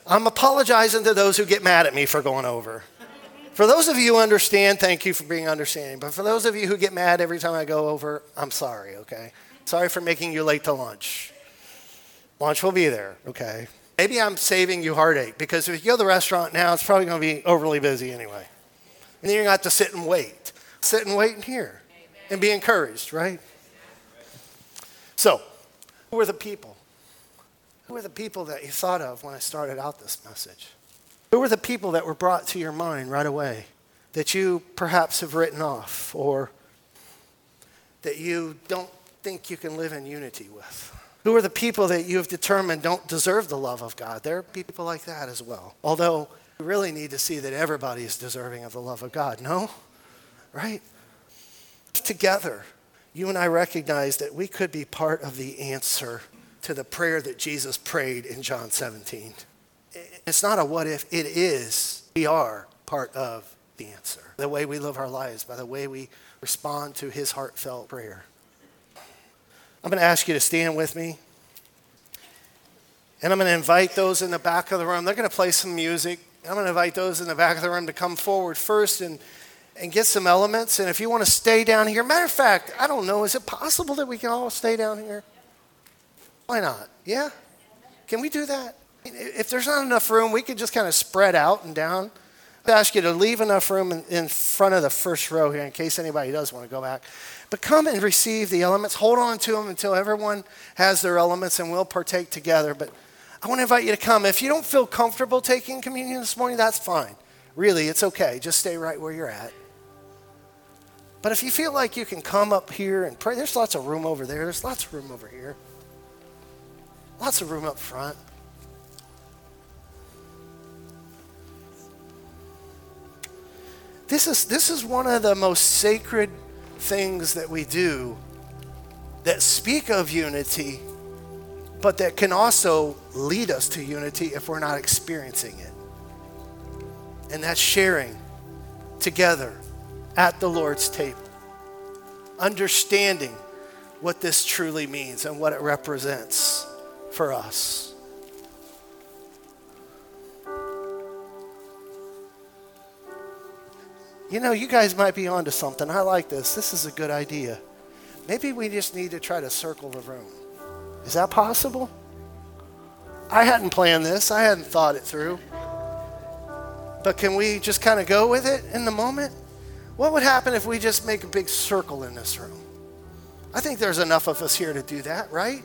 I'm apologizing to those who get mad at me for going over. For those of you who understand, thank you for being understanding. But for those of you who get mad every time I go over, I'm sorry, okay? Sorry for making you late to lunch. Lunch will be there, okay? Maybe I'm saving you heartache because if you go to the restaurant now, it's probably going to be overly busy anyway. And then you're going to have to sit and wait. Sit and wait and hear and be encouraged, right? So, who are the people? Who are the people that you thought of when I started out this message? Who are the people that were brought to your mind right away that you perhaps have written off or that you don't think you can live in unity with? Who are the people that you have determined don't deserve the love of God? There are people like that as well. Although we really need to see that everybody is deserving of the love of God, no? Right? Together, you and I recognize that we could be part of the answer to the prayer that Jesus prayed in John 17. It's not a what if, it is. We are part of the answer. The way we live our lives, by the way we respond to his heartfelt prayer. I'm going to ask you to stand with me. And I'm going to invite those in the back of the room. They're going to play some music. I'm going to invite those in the back of the room to come forward first and, and get some elements. And if you want to stay down here, matter of fact, I don't know, is it possible that we can all stay down here? Why not? Yeah? Can we do that? If there's not enough room, we could just kind of spread out and down. I ask you to leave enough room in, in front of the first row here in case anybody does want to go back. But come and receive the elements. Hold on to them until everyone has their elements and we'll partake together. But I want to invite you to come. If you don't feel comfortable taking communion this morning, that's fine. Really, it's okay. Just stay right where you're at. But if you feel like you can come up here and pray, there's lots of room over there. There's lots of room over here. Lots of room up front. This is, this is one of the most sacred things that we do that speak of unity, but that can also lead us to unity if we're not experiencing it. And that's sharing together at the Lord's table, understanding what this truly means and what it represents for us. You know, you guys might be onto something. I like this. This is a good idea. Maybe we just need to try to circle the room. Is that possible? I hadn't planned this, I hadn't thought it through. But can we just kind of go with it in the moment? What would happen if we just make a big circle in this room? I think there's enough of us here to do that, right?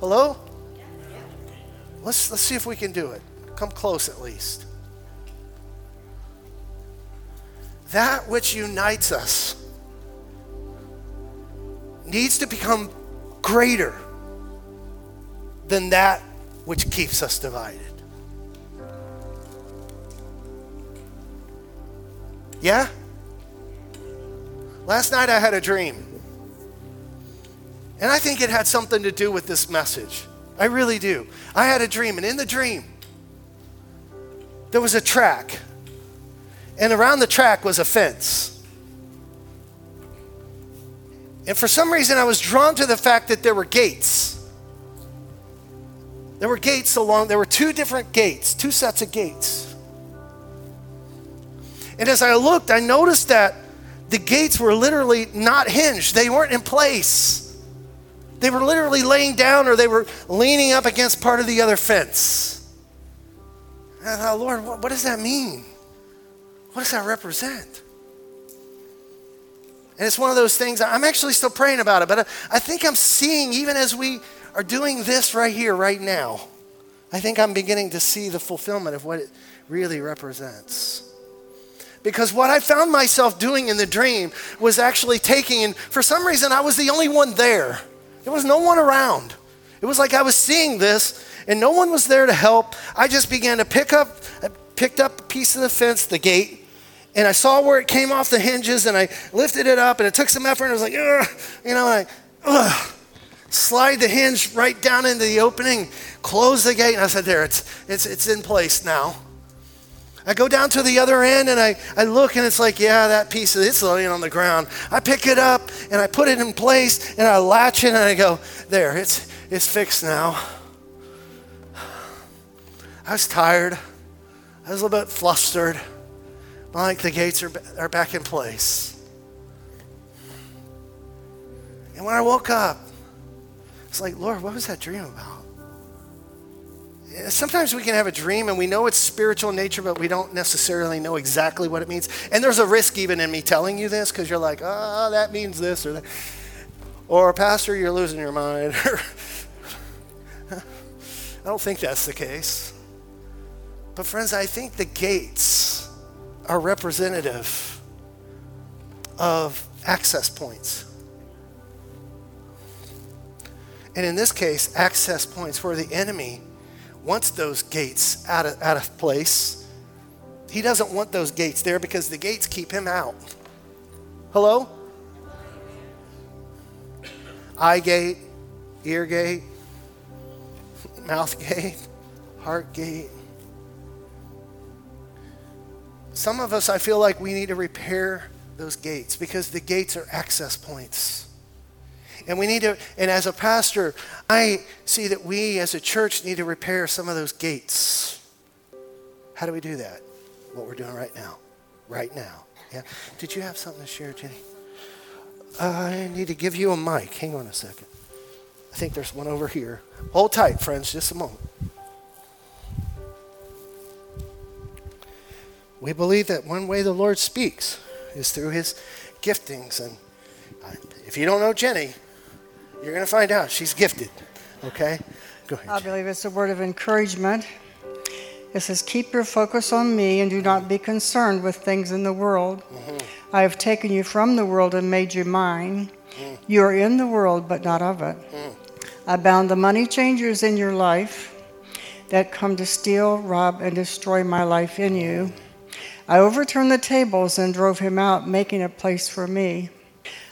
Hello? Let's, let's see if we can do it. Come close at least. That which unites us needs to become greater than that which keeps us divided. Yeah? Last night I had a dream. And I think it had something to do with this message. I really do. I had a dream, and in the dream, there was a track and around the track was a fence. And for some reason, I was drawn to the fact that there were gates. There were gates along, there were two different gates, two sets of gates. And as I looked, I noticed that the gates were literally not hinged, they weren't in place. They were literally laying down or they were leaning up against part of the other fence. And I thought, Lord, what, what does that mean? What does that represent? And it's one of those things, I'm actually still praying about it, but I think I'm seeing, even as we are doing this right here, right now, I think I'm beginning to see the fulfillment of what it really represents. Because what I found myself doing in the dream was actually taking, and for some reason, I was the only one there. There was no one around. It was like I was seeing this, and no one was there to help. I just began to pick up, I picked up a piece of the fence, the gate, and I saw where it came off the hinges and I lifted it up and it took some effort and I was like, you know, I ugh, slide the hinge right down into the opening, close the gate, and I said, there, it's, it's, it's in place now. I go down to the other end and I, I look and it's like, yeah, that piece of it's laying on the ground. I pick it up and I put it in place and I latch it and I go, there, it's, it's fixed now. I was tired. I was a little bit flustered. Like the gates are, are back in place. And when I woke up, it's like, Lord, what was that dream about? Sometimes we can have a dream and we know it's spiritual in nature, but we don't necessarily know exactly what it means. And there's a risk even in me telling you this because you're like, oh, that means this or that. Or, Pastor, you're losing your mind. I don't think that's the case. But, friends, I think the gates are representative of access points. And in this case, access points where the enemy wants those gates out of, out of place. He doesn't want those gates there because the gates keep him out. Hello? Eye gate, ear gate, mouth gate, heart gate. Some of us, I feel like we need to repair those gates because the gates are access points. And we need to, and as a pastor, I see that we as a church need to repair some of those gates. How do we do that? What we're doing right now. Right now. Yeah. Did you have something to share, Jenny? I need to give you a mic. Hang on a second. I think there's one over here. Hold tight, friends, just a moment. We believe that one way the Lord speaks is through his giftings. And if you don't know Jenny, you're going to find out. She's gifted. Okay? Go ahead. I believe it's a word of encouragement. It says, Keep your focus on me and do not be concerned with things in the world. Mm-hmm. I have taken you from the world and made you mine. Mm. You are in the world, but not of it. Mm. I bound the money changers in your life that come to steal, rob, and destroy my life in you. I overturned the tables and drove him out, making a place for me.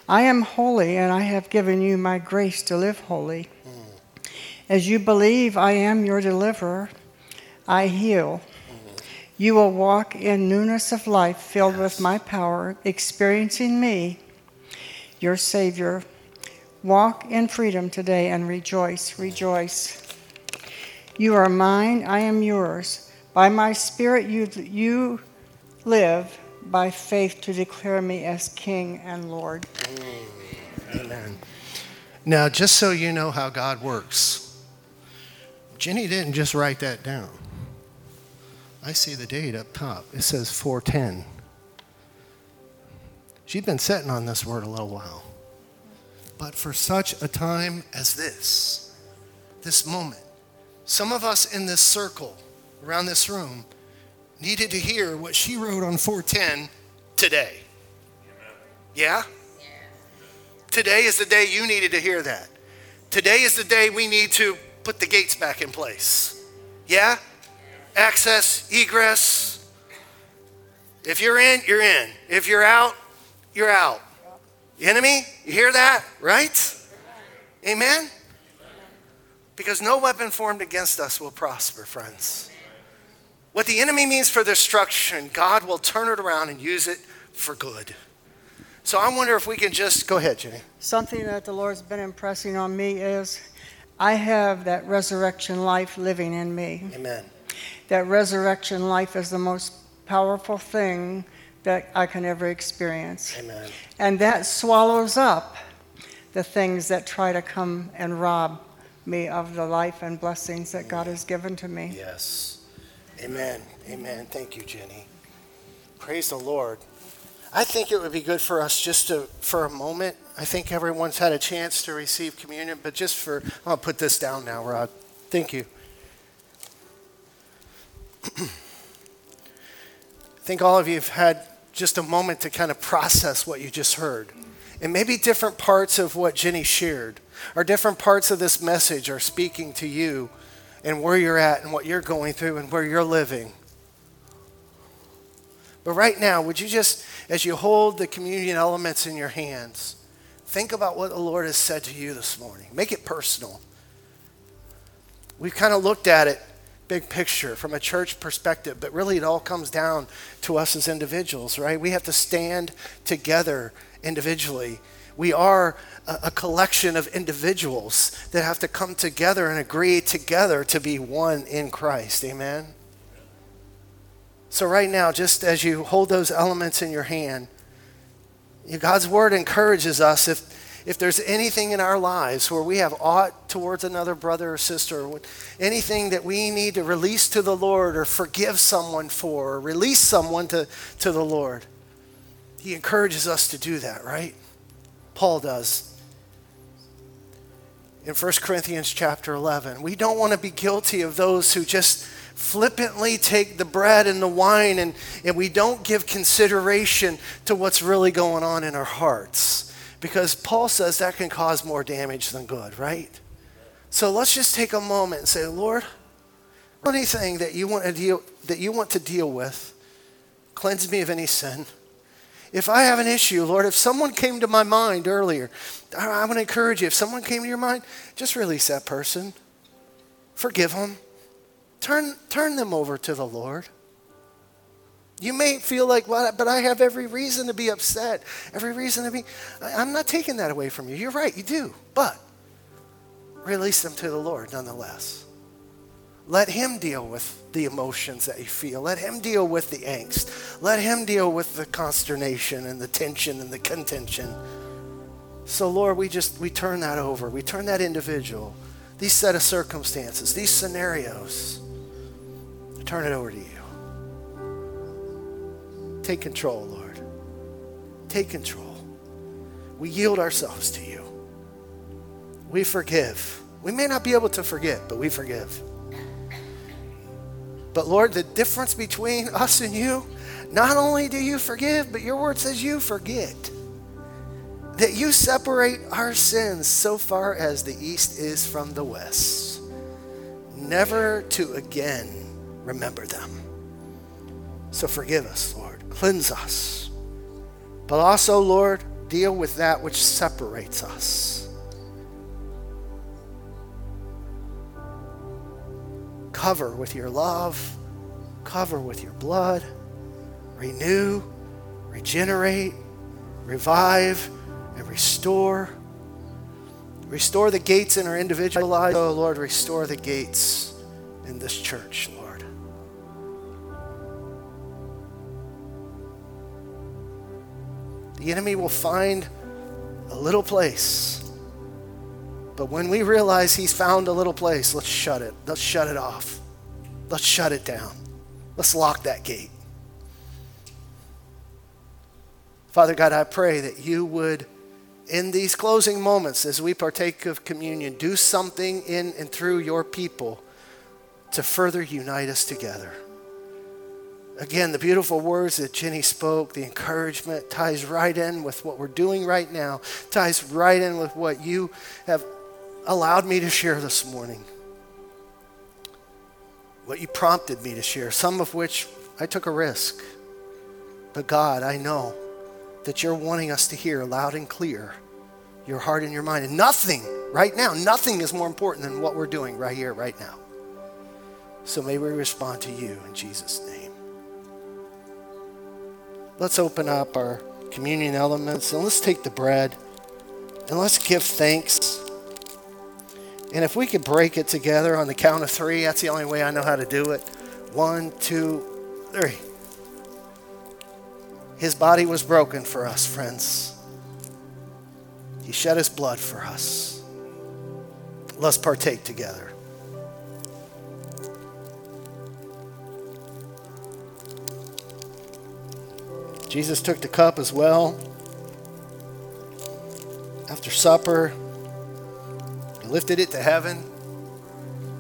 I am holy, and I have given you my grace to live holy. As you believe I am your deliverer, I heal. You will walk in newness of life, filled with my power, experiencing me, your Savior. Walk in freedom today and rejoice, rejoice. You are mine, I am yours. By my Spirit, you, you live by faith to declare me as King and Lord. Amen. Now, just so you know how God works, Jenny didn't just write that down. I see the date up top. It says 410. She'd been sitting on this word a little while. But for such a time as this, this moment, some of us in this circle around this room needed to hear what she wrote on 410 today. Yeah? Today is the day you needed to hear that. Today is the day we need to put the gates back in place. Yeah? Access, egress. If you're in, you're in. If you're out, you're out. Enemy, you hear that? Right? Amen? Because no weapon formed against us will prosper, friends. What the enemy means for destruction, God will turn it around and use it for good. So I wonder if we can just go ahead, Jenny. Something that the Lord's been impressing on me is I have that resurrection life living in me. Amen. That resurrection life is the most powerful thing that I can ever experience. Amen. And that swallows up the things that try to come and rob me of the life and blessings that God has given to me. Yes. Amen. Amen. Thank you, Jenny. Praise the Lord. I think it would be good for us just to, for a moment. I think everyone's had a chance to receive communion, but just for, I'll put this down now, Rod. Thank you. I think all of you have had just a moment to kind of process what you just heard. And maybe different parts of what Jenny shared, or different parts of this message are speaking to you and where you're at and what you're going through and where you're living. But right now, would you just, as you hold the communion elements in your hands, think about what the Lord has said to you this morning? Make it personal. We've kind of looked at it big picture from a church perspective, but really it all comes down to us as individuals, right? We have to stand together individually. We are a, collection of individuals that have to come together and agree together to be one in Christ. Amen? So, right now, just as you hold those elements in your hand, God's word encourages us if, if there's anything in our lives where we have aught towards another brother or sister, anything that we need to release to the Lord or forgive someone for, or release someone to, to the Lord, He encourages us to do that, right? Paul does. In 1 Corinthians chapter 11, we don't want to be guilty of those who just flippantly take the bread and the wine and, and we don't give consideration to what's really going on in our hearts because Paul says that can cause more damage than good, right? So let's just take a moment and say, Lord, anything that you want to deal that you want to deal with, cleanse me of any sin. If I have an issue, Lord, if someone came to my mind earlier, I, I want to encourage you. If someone came to your mind, just release that person. Forgive them. Turn, turn them over to the Lord. You may feel like, well, but I have every reason to be upset, every reason to be. I'm not taking that away from you. You're right, you do. But release them to the Lord nonetheless. Let Him deal with the emotions that you feel. Let Him deal with the angst. Let Him deal with the consternation and the tension and the contention. So, Lord, we just we turn that over. We turn that individual, these set of circumstances, these scenarios, turn it over to you. Take control, Lord. Take control. We yield ourselves to you. We forgive. We may not be able to forget, but we forgive. But Lord, the difference between us and you, not only do you forgive, but your word says you forget. That you separate our sins so far as the east is from the west, never to again remember them. So forgive us, Lord. Cleanse us. But also, Lord, deal with that which separates us. Cover with your love, cover with your blood, renew, regenerate, revive, and restore. Restore the gates in our individual lives. Oh, Lord, restore the gates in this church, Lord. The enemy will find a little place. But when we realize he's found a little place, let's shut it. Let's shut it off. Let's shut it down. Let's lock that gate. Father God, I pray that you would, in these closing moments as we partake of communion, do something in and through your people to further unite us together. Again, the beautiful words that Jenny spoke, the encouragement ties right in with what we're doing right now, ties right in with what you have allowed me to share this morning. What you prompted me to share, some of which I took a risk. But God, I know that you're wanting us to hear loud and clear your heart and your mind. And nothing, right now, nothing is more important than what we're doing right here, right now. So may we respond to you in Jesus' name let's open up our communion elements and let's take the bread and let's give thanks. And if we could break it together on the count of three, that's the only way I know how to do it. One, two, three. His body was broken for us, friends. He shed his blood for us. Let's partake together. Jesus took the cup as well. After supper, lifted it to heaven.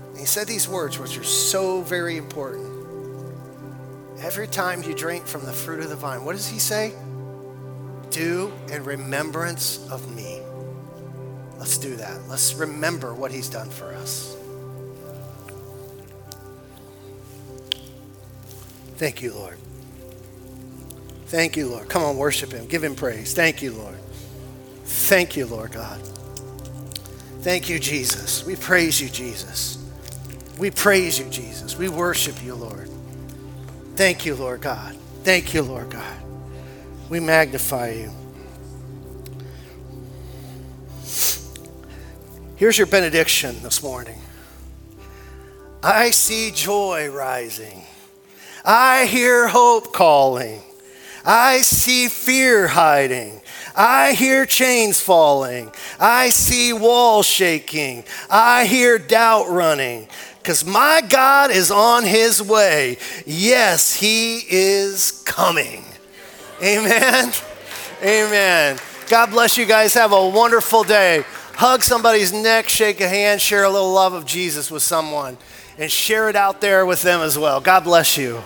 And he said these words, which are so very important. Every time you drink from the fruit of the vine, what does he say? Do in remembrance of me. Let's do that. Let's remember what he's done for us. Thank you, Lord. Thank you, Lord. Come on, worship Him. Give Him praise. Thank you, Lord. Thank you, Lord God. Thank you, Jesus. We praise you, Jesus. We praise you, Jesus. We worship you, Lord. Thank you, Lord God. Thank you, Lord God. We magnify you. Here's your benediction this morning. I see joy rising. I hear hope calling. I see fear hiding. I hear chains falling. I see walls shaking. I hear doubt running. Because my God is on his way. Yes, he is coming. Amen. Amen. God bless you guys. Have a wonderful day. Hug somebody's neck, shake a hand, share a little love of Jesus with someone, and share it out there with them as well. God bless you.